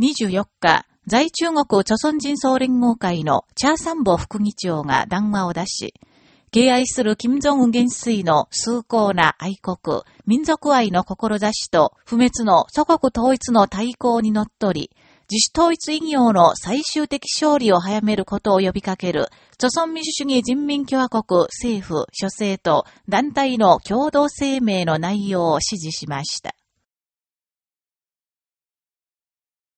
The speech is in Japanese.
24日、在中国朝鮮人総連合会のチャーサンボ副議長が談話を出し、敬愛する金正恩元帥の崇高な愛国、民族愛の志と不滅の祖国統一の対抗にのっとり、自主統一異業の最終的勝利を早めることを呼びかける、著鮮民主主義人民共和国政府、諸政と団体の共同声明の内容を指示しました。